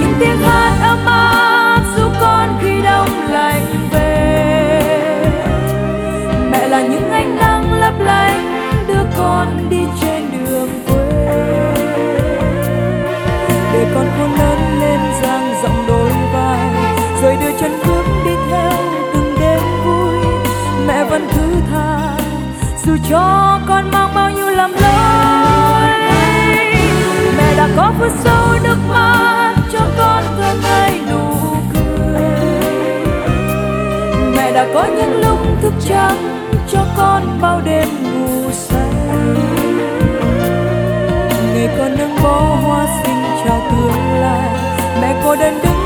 những tiếng hát ấm áp giúp con khi đông lạnh về. Mẹ là những ánh nắng lấp lánh đưa con đi trên đường quê. Để con khôn lớn lên dang rộng đôi vai, rồi đưa chân bước đi theo từng đêm vui. Mẹ vẫn thứ tha, dù cho con mang bao nhiêu lầm lỗi. Mẹ đã có phút sâu mẹ có những lúc thức trắng cho con bao đêm ngủ say. Ngày con nâng bó hoa xinh chào tương lai, mẹ cô đơn đứng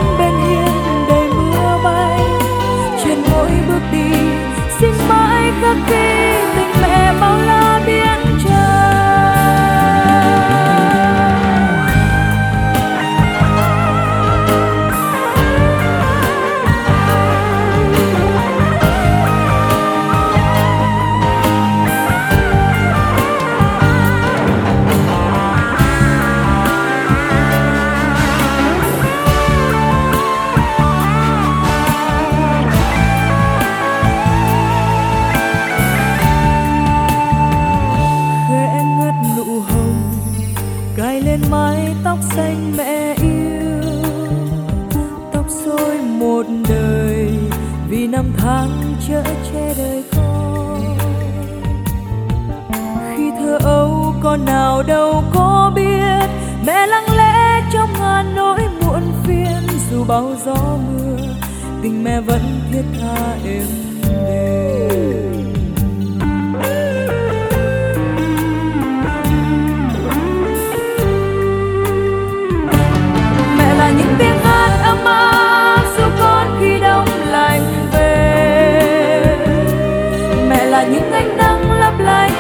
những ánh nắng lấp lánh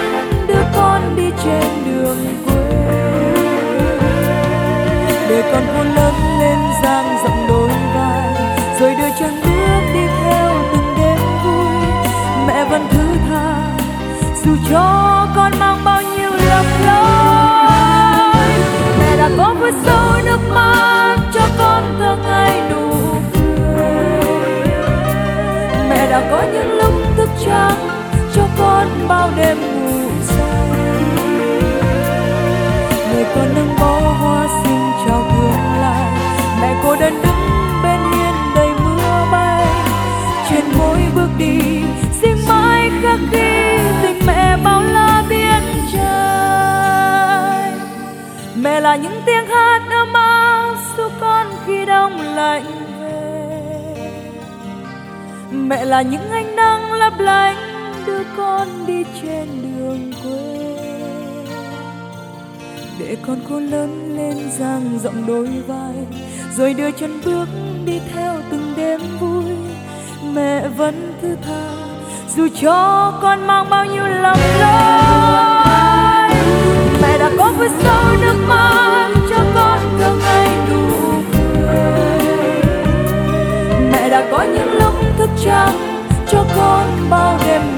đưa con đi trên đường quê. Để con khôn lớn lên dang rộng đôi vai, rồi đưa chân bước đi theo từng đêm vui. Mẹ vẫn thứ tha, dù cho con mang bao nhiêu lầm lỗi mẹ đã có vơi sâu nước mắt cho con thơ ngây nụ cười. Mẹ đã có những lúc thức trắng cho bao đêm ngủ say. Người con nâng bó hoa xinh chào tương lai mẹ cô đơn đứng bên hiên đầy mưa bay. Trên mỗi bước đi xin mãi khắc ghi tình mẹ bao la biển trời mẹ là những tiếng hát ấm áp giúp con khi đông lạnh về. Mẹ là những ánh nắng lấp lánh con đi trên đường quê. Để con khôn lớn lên dang rộng đôi vai, rồi đưa chân bước đi theo từng đêm vui. Mẹ vẫn thứ tha dù cho con mang bao nhiêu lầm lỗi, mẹ đã có vơi sâu nước mắt cho con cả ngày đủ cười mẹ đã có những lúc thức trắng cho con bao đêm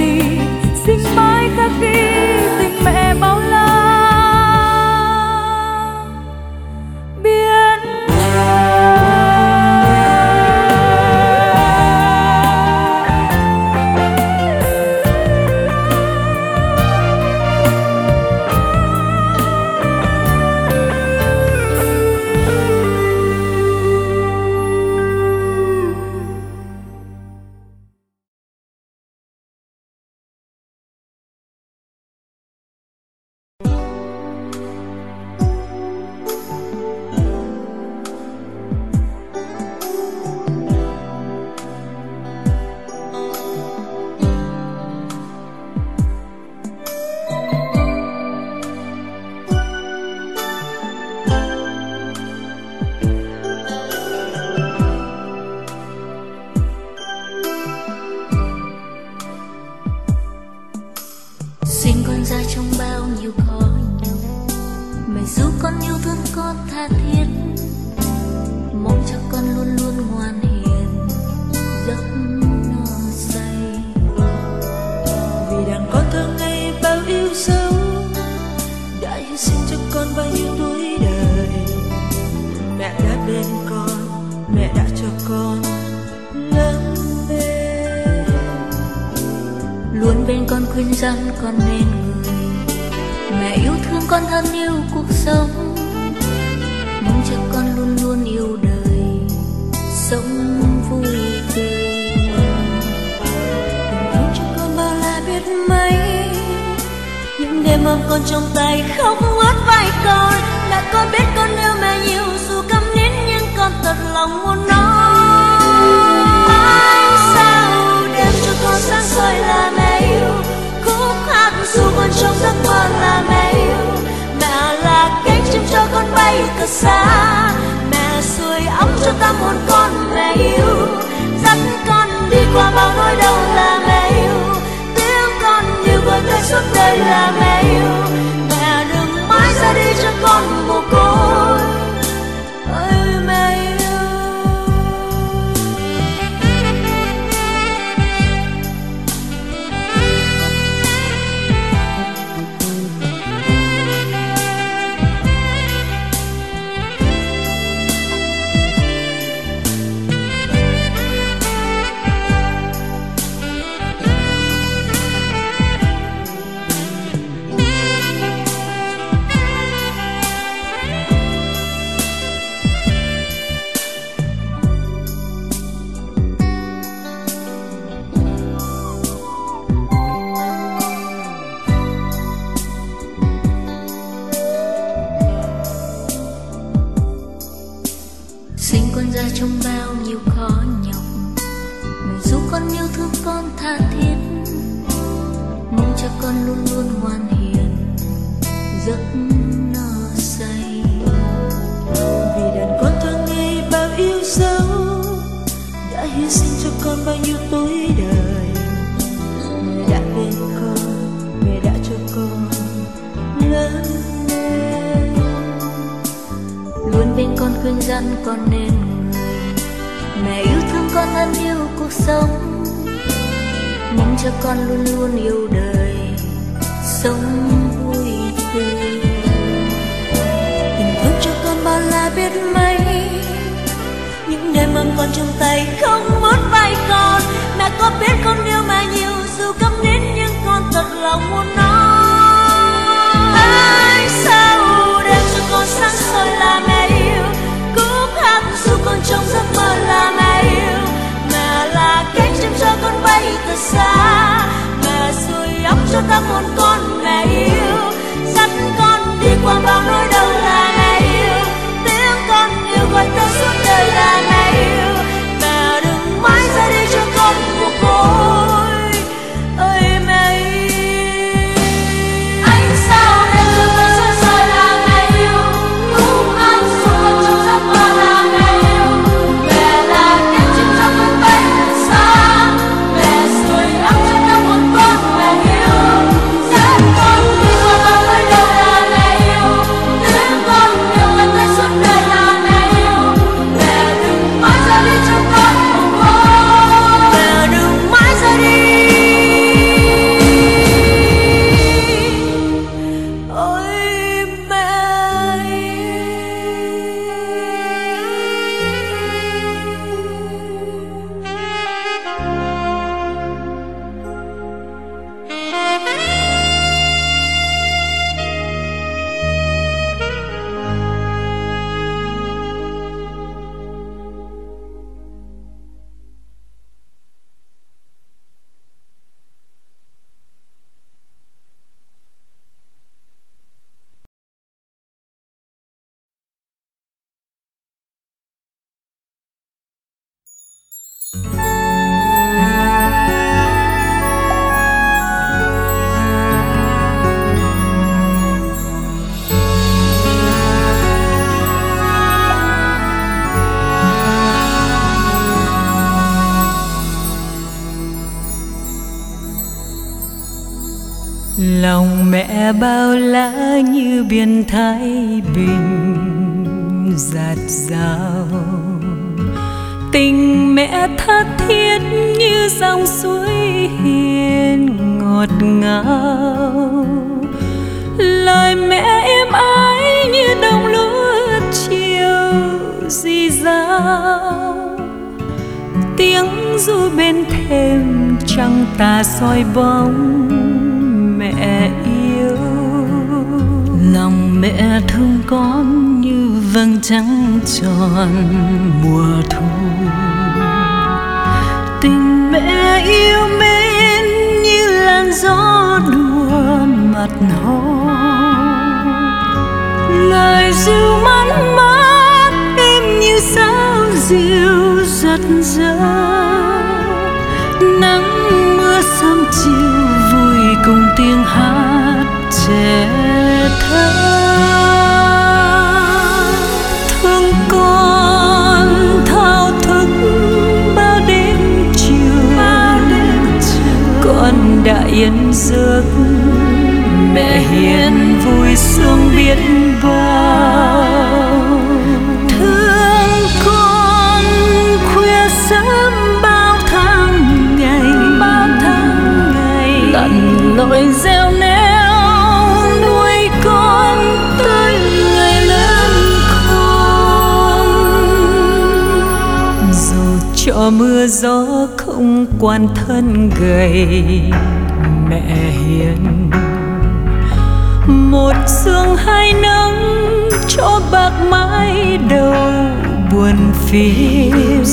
đi. Xin mãi khắc ghi thương con yêu cuộc sống. Mong cho con luôn luôn yêu đời, sống vui tươi. Thương cho con bao la biết mấy, những đêm ôm con trong tay khóc ướt vai con mẹ con biết con yêu mẹ nhiều, dù câm nín nhưng con thật lòng muốn nói. Sao đêm cho con sáng soi là mẹ yêu, khúc hát dù con trong giấc mơ là mẹ cho bay thật xa. Mẹ sưởi ấm cho tâm hồn con mẹ yêu. Dắt con đi qua bao nỗi đau là mẹ yêu. Tiếng con yêu gọi tới suốt đời là mẹ yêu. Mẹ đừng mãi ra đi cho con một côi. Yêu đời sống vui tươi. Tình thương cho con bao la biết mấy, những đêm ôm con trong tay không muốn vai con. Mẹ có biết con yêu mẹ nhiều, dù câm nín nhưng con thật lòng muốn nói. Ai sao đêm cho con sáng soi là mẹ yêu, cũng hát dù con trong giấc mơ là mẹ yêu. Mẹ là cánh chim cho con bay thật xa cho ta một con mẹ yêu. Dắt con đi qua bao nỗi đau là lòng mẹ bao la như biển thái bình giạt rào. Tình mẹ tha thiết như dòng suối hiền ngọt ngào. Lời mẹ êm ái như đồng lúa chiều dì dào. Tiếng ru bên thềm trăng tà soi bóng mẹ yêu. Lòng mẹ thương con như vầng trăng tròn mùa thu. Tình mẹ yêu mến như làn gió đùa mặt hồ lời ru mắn mát êm như sao dịu giật giật nắng mưa sớm chiều cùng tiếng hát trẻ thơ. Thương con thao thức bao đêm chiều. Con đã yên giấc mẹ hiền cho mưa gió không quan thân gầy mẹ hiền. Một sương hai nắng cho bạc mái đầu buồn phiền.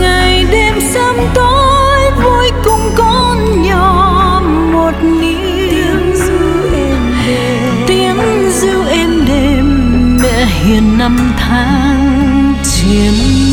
Ngày đêm sớm tối vui cùng con nhỏ một niềm tiếng ru êm đềm. Mẹ hiền năm tháng triền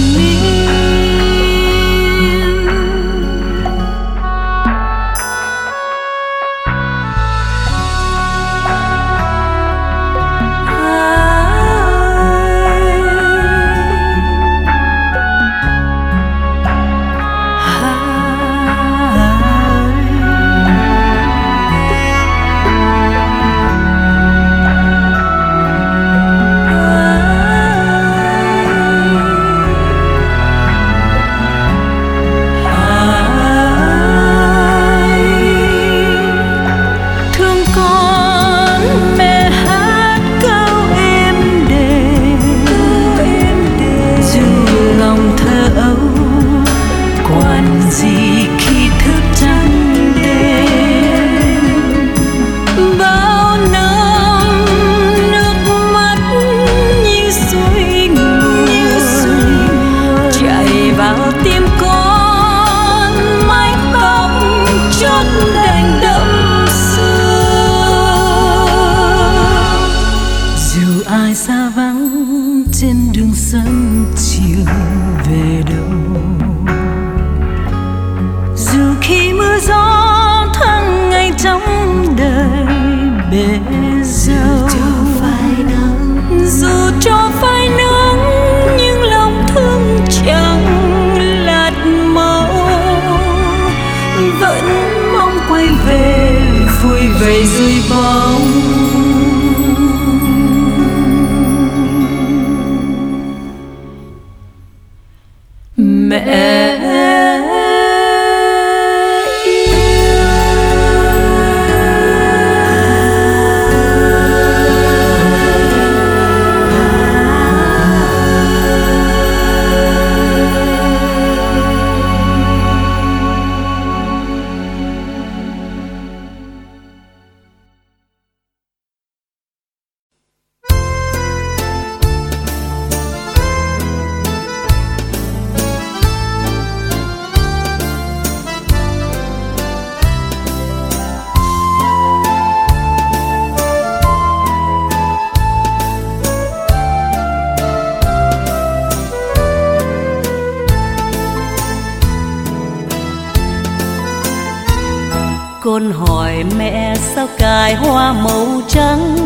hỏi mẹ sao cài hoa màu trắng?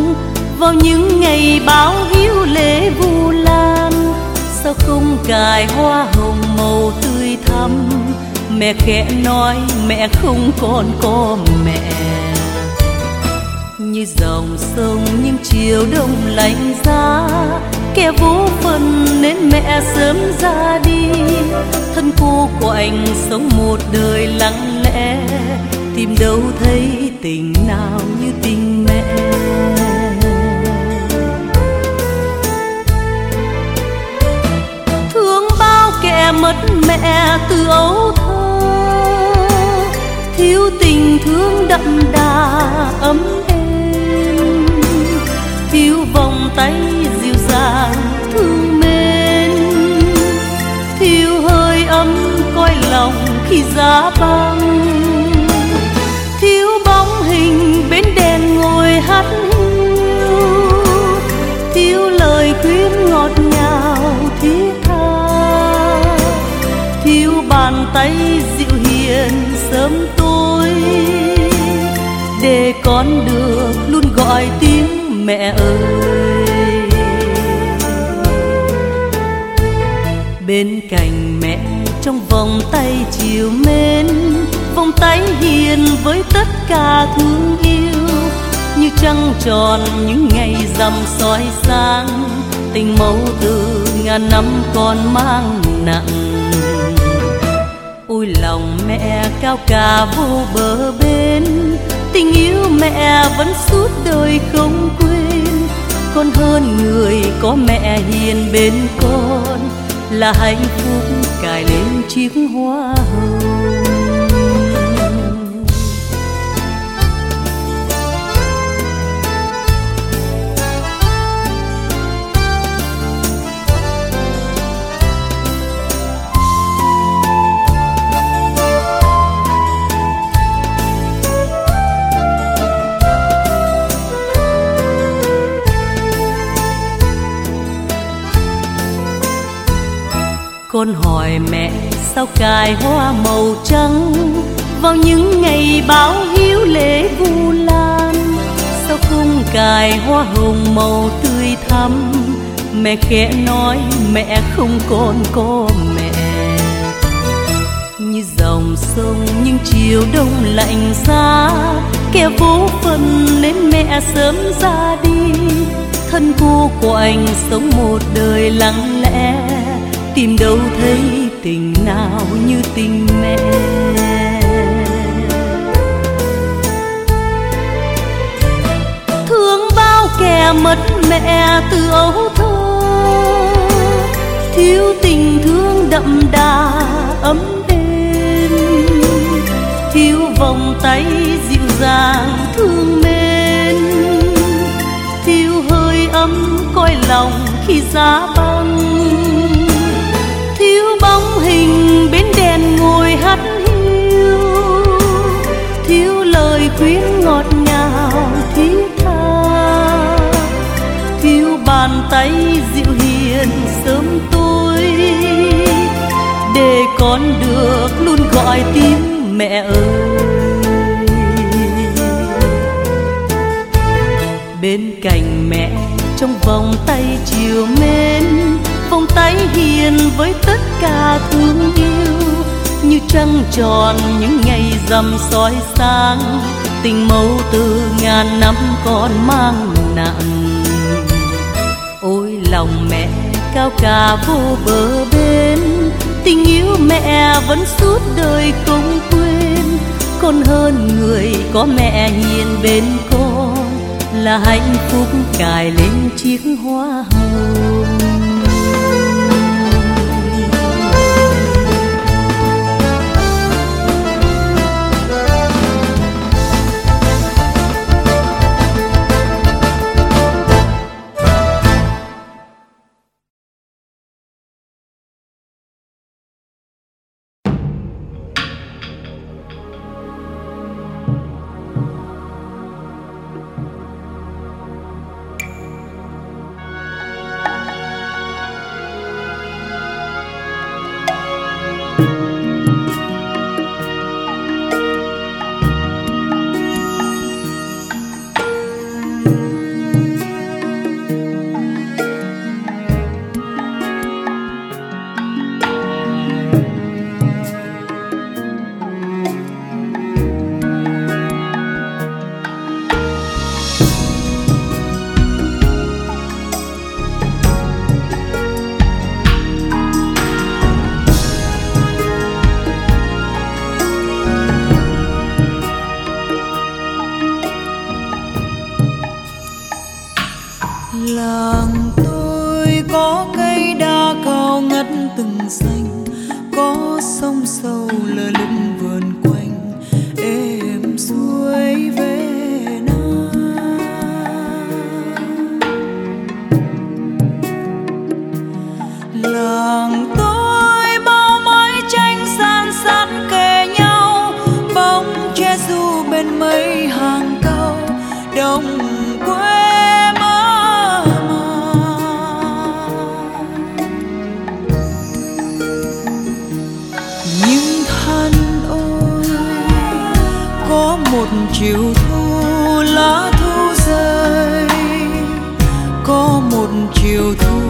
Vào những ngày báo hiếu lễ vu lan, sao không cài hoa hồng màu tươi thắm? Mẹ khẽ nói, mẹ không còn có mẹ. Như dòng sông những chiều đông lạnh giá, kẻ vô phần nên mẹ sớm ra đi. Thân cô quạnh sống một đời lặng lẽ tìm đâu thấy tình nào như tình mẹ. Thương bao kẻ mất mẹ từ ấu thơ, thiếu tình thương đậm đà ấm êm thiếu vòng tay dịu dàng thương mến, thiếu hơi ấm coi lòng khi giá bao con được luôn gọi tiếng mẹ ơi. Bên cạnh mẹ, trong vòng tay chiều mến, vòng tay hiền với tất cả thương yêu. Như trăng tròn những ngày rằm soi sáng, tình mẫu từ ngàn năm còn mang nặng. Ôi lòng mẹ cao cả vô bờ bên tình yêu mẹ vẫn suốt đời không quên. Con hơn người có mẹ hiền bên con, là hạnh phúc cài lên chiếc hoa hồng. Con hỏi mẹ, sao cài hoa màu trắng? Vào những ngày báo hiếu lễ vu lan, sao không cài hoa hồng màu tươi thắm? Mẹ khẽ nói, mẹ không còn có mẹ. Như dòng sông những chiều đông lạnh giá, kẻ vô phần nên mẹ sớm ra đi. Thân cô anh sống một đời lặng lẽ tìm đâu thấy tình nào như tình mẹ. Thương bao kẻ mất mẹ từ ấu thơ, thiếu tình thương đậm đà ấm êm thiếu vòng tay dịu dàng thương mến, thiếu hơi ấm coi lòng khi giá băng thiếu lời khuyên ngọt ngào thi tha. Thiếu bàn tay dịu hiền sớm tôi, để con được luôn gọi tiếng mẹ ơi. Bên cạnh mẹ trong vòng tay chiều mến vòng tay hiền với tất cả thương yêu như trăng tròn những ngày rằm soi sáng. Tình mẫu từ ngàn năm còn mang nặng ôi lòng mẹ cao cả vô bờ bên, tình yêu mẹ vẫn suốt đời không quên. Con hơn người có mẹ hiền bên con, là hạnh phúc cài lên chiếc hoa hồng. Chiều thu lá thu rơi. Có một chiều thu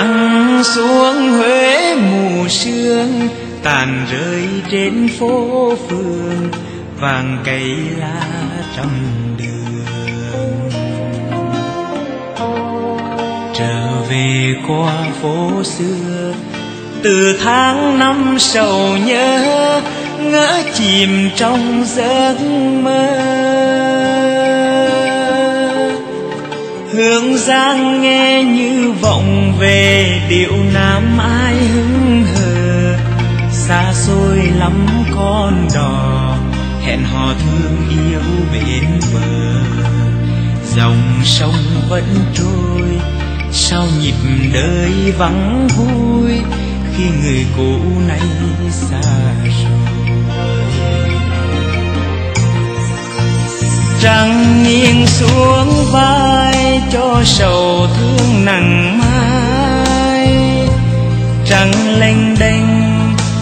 Nắng xuống huế mù sương, tàn rơi trên phố phường, vàng cây lá trong đường. Trở về qua phố xưa, từ tháng năm sầu nhớ, ngỡ chìm trong giấc mơ. Hương giang nghe như vọng về điệu nam ai hứng hờ. Xa xôi lắm con đò, hẹn hò thương yêu bên bờ. Dòng sông vẫn trôi, sao nhịp đời vắng vui khi người cũ nay xa rồi trăng nghiêng xuống vai cho sầu thương nặng mai. Trăng lênh đênh,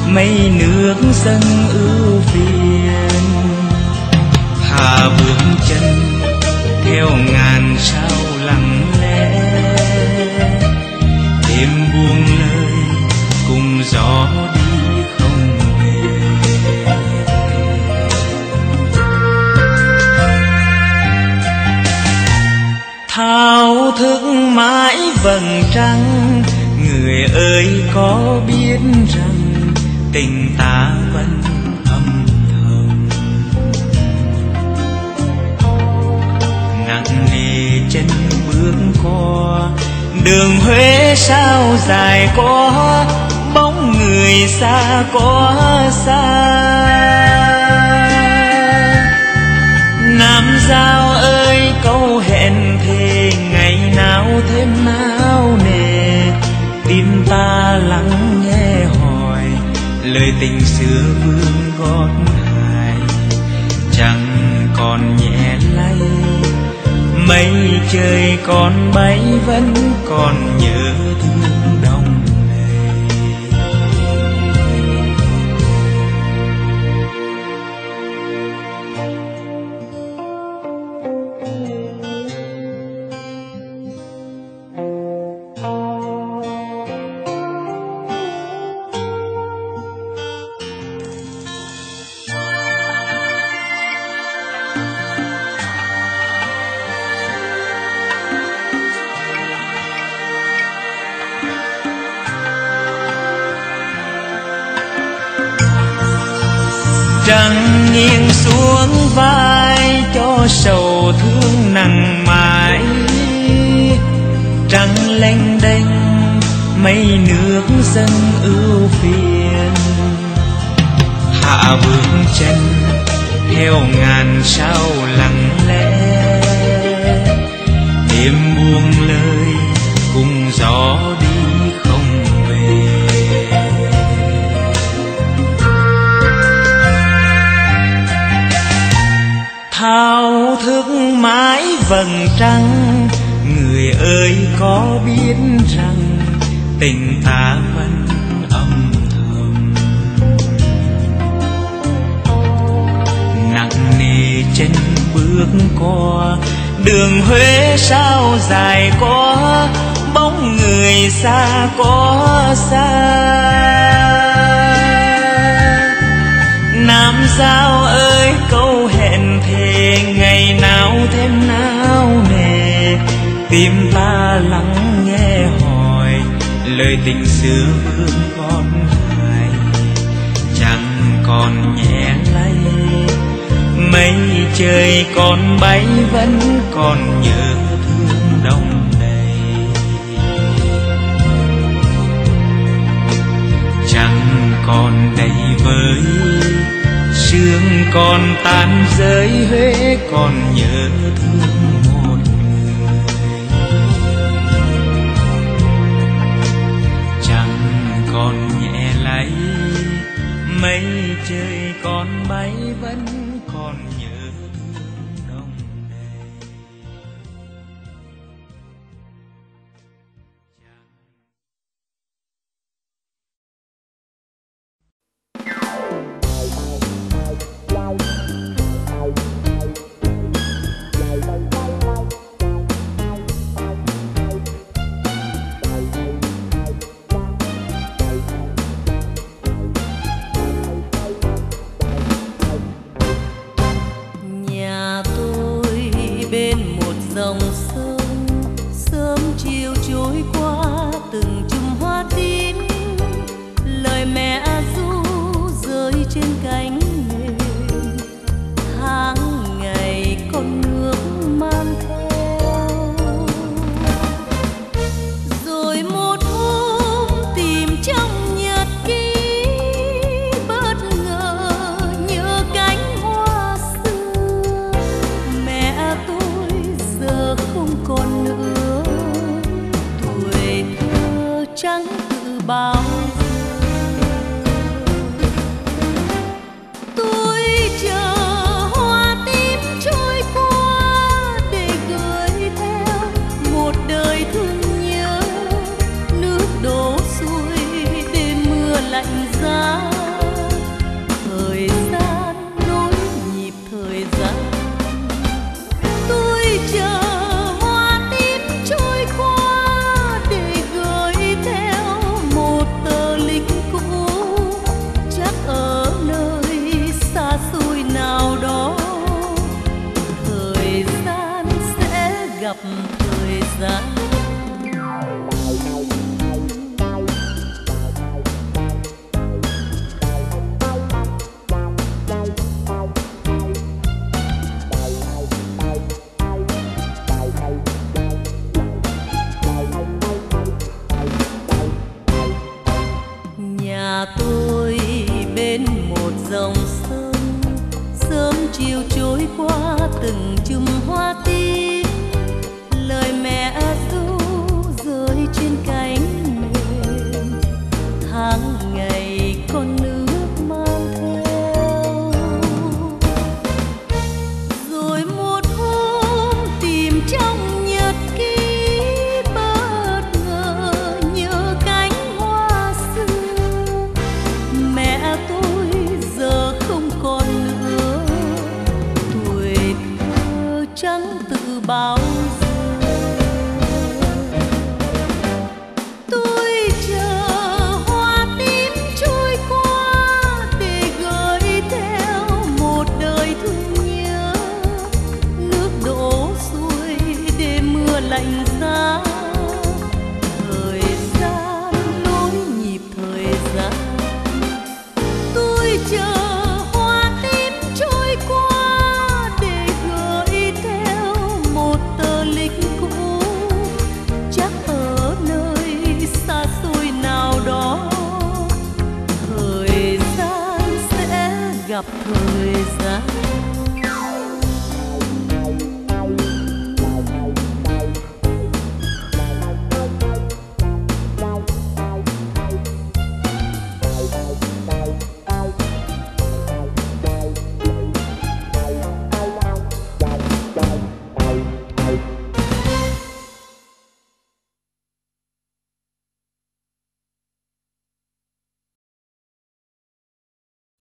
mây nước dâng ưu phiền. Hà bước chân theo ngàn sao lặng lẽ. Thao thức mãi vầng trăng. Người ơi, có biết rằng tình ta vẫn âm thầm. Nặng nề chân bước qua, đường huế sao dài quá bóng người xa quá xa. Nam giao ơi, câu hẹn thêm nao nề. Tim ta lắng nghe hỏi, lời tình xưa vương gót hài. Chẳng còn nhẹ lay, mây trời còn bay vẫn còn nhớ thương. Sao lặng lẽ. Đêm buông lời, cùng gió đi không về. Thao thức mãi vầng trăng, người ơi có biết rằng tình ta qua đường huế sao dài quá bóng người xa quá xa. Nam giao ơi, câu hẹn thề, ngày nào thêm nao nề. Tim ta lắng nghe hỏi, lời tình xưa vương con hài chẳng còn nhẹ lắm mây trời còn bay vẫn còn nhớ thương đông đầy chẳng còn đầy với sương còn tan rơi, huế còn nhớ thương một người. Chẳng còn nhẹ lấy mây trời còn bay vẫn sẽ gặp thời gian.